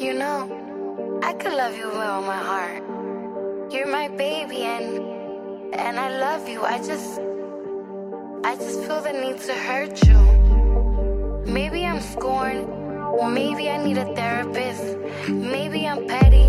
You know, I could love you with all my heart. You're my baby and and I love you. I just I just feel the need to hurt you. Maybe I'm scorned. Maybe I need a therapist. Maybe I'm petty.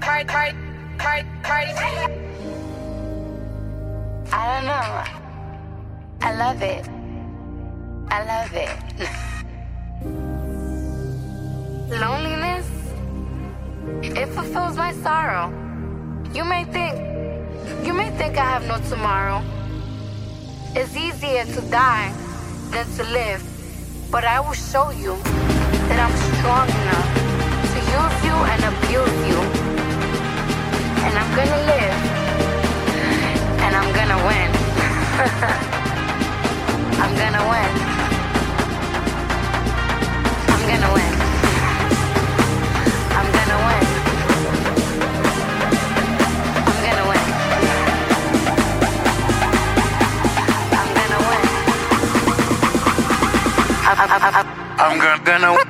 Card Card Cardi B. I don't know. I love it. I love it. Loneliness, it fulfills my sorrow. You may think, you may think I have no tomorrow. It's easier to die than to live, but I will show you that I'm strong I'm gonna win. I'm gonna win. I'm gonna win. I'm gonna win. I'm gonna win. I'm, I'm, I'm, I'm gonna, gonna